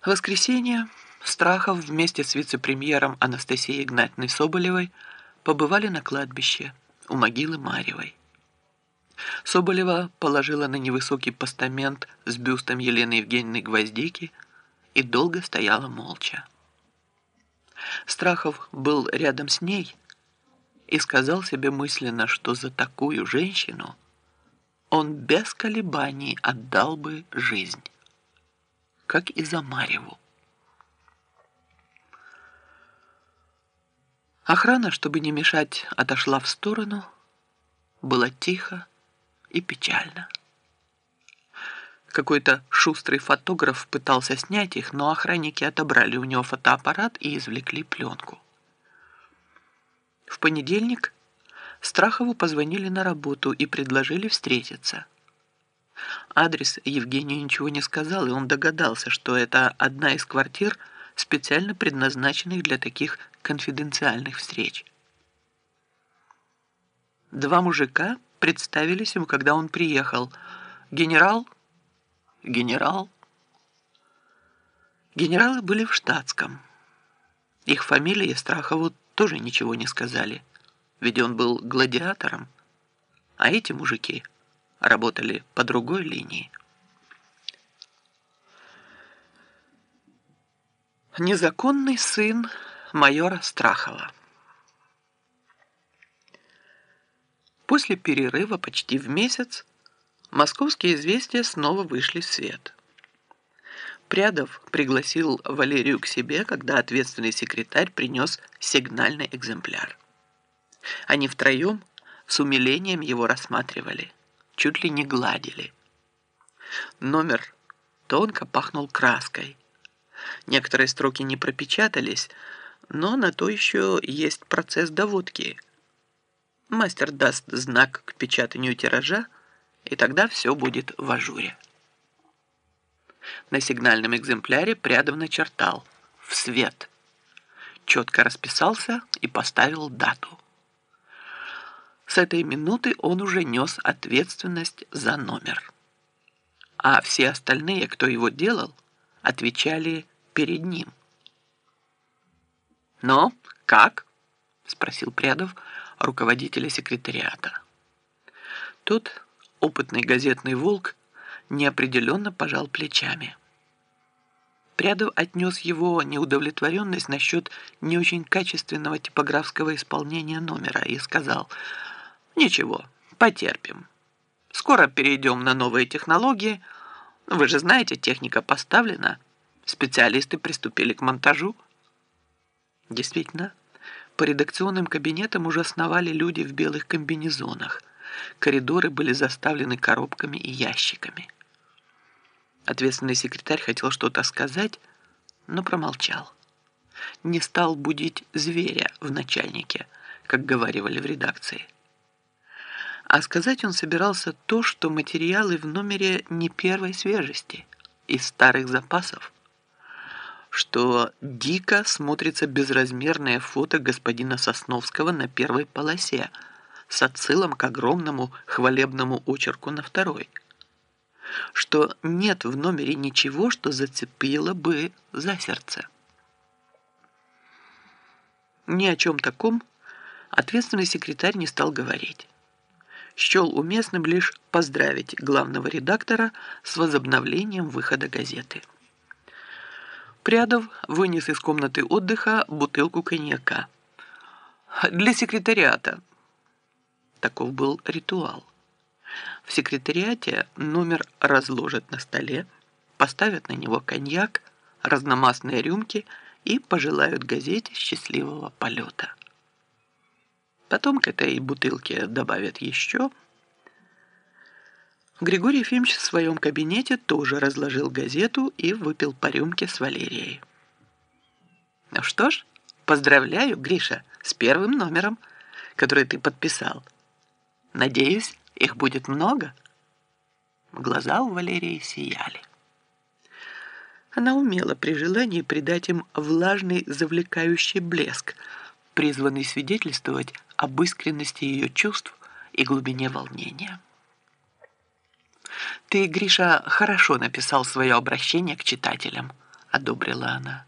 В воскресенье Страхов вместе с вице-премьером Анастасией Игнатьевной Соболевой побывали на кладбище у могилы Марьевой. Соболева положила на невысокий постамент с бюстом Елены Евгеньевны Гвоздики и долго стояла молча. Страхов был рядом с ней и сказал себе мысленно, что за такую женщину он без колебаний отдал бы жизнь, как и за Марьеву. Охрана, чтобы не мешать, отошла в сторону. Было тихо и печально. Какой-то шустрый фотограф пытался снять их, но охранники отобрали у него фотоаппарат и извлекли пленку. В понедельник Страхову позвонили на работу и предложили встретиться. Адрес Евгению ничего не сказал, и он догадался, что это одна из квартир, специально предназначенных для таких конфиденциальных встреч. Два мужика представились ему, когда он приехал. Генерал? Генерал? Генералы были в штатском. Их фамилии Страхову тоже ничего не сказали, ведь он был гладиатором, а эти мужики работали по другой линии. Незаконный сын майора Страхова. После перерыва почти в месяц московские известия снова вышли в свет. Прядов пригласил Валерию к себе, когда ответственный секретарь принес сигнальный экземпляр. Они втроем с умилением его рассматривали, чуть ли не гладили. Номер тонко пахнул краской. Некоторые строки не пропечатались, но на то еще есть процесс доводки. Мастер даст знак к печатанию тиража, и тогда все будет в ажуре. На сигнальном экземпляре Прядов начертал «В свет». Четко расписался и поставил дату. С этой минуты он уже нес ответственность за номер. А все остальные, кто его делал, отвечали перед ним. «Но как?» – спросил Прядов руководителя секретариата. Тот, опытный газетный волк, неопределенно пожал плечами. Прядов отнес его неудовлетворенность насчет не очень качественного типографского исполнения номера и сказал «Ничего, потерпим. Скоро перейдем на новые технологии. Вы же знаете, техника поставлена. Специалисты приступили к монтажу». Действительно, по редакционным кабинетам уже сновали люди в белых комбинезонах. Коридоры были заставлены коробками и ящиками. Ответственный секретарь хотел что-то сказать, но промолчал. Не стал будить зверя в начальнике, как говаривали в редакции. А сказать он собирался то, что материалы в номере не первой свежести, из старых запасов что дико смотрится безразмерное фото господина Сосновского на первой полосе с отсылом к огромному хвалебному очерку на второй, что нет в номере ничего, что зацепило бы за сердце. Ни о чем таком ответственный секретарь не стал говорить. Счел уместным лишь поздравить главного редактора с возобновлением выхода газеты. Прядов вынес из комнаты отдыха бутылку коньяка. Для секретариата. Таков был ритуал. В секретариате номер разложат на столе, поставят на него коньяк, разномастные рюмки и пожелают газете счастливого полета. Потом к этой бутылке добавят еще – Григорий Ефимович в своем кабинете тоже разложил газету и выпил по рюмке с Валерией. «Ну что ж, поздравляю, Гриша, с первым номером, который ты подписал. Надеюсь, их будет много». Глаза у Валерии сияли. Она умела при желании придать им влажный завлекающий блеск, призванный свидетельствовать об искренности ее чувств и глубине волнения. Ты, Гриша, хорошо написал свое обращение к читателям, одобрила она.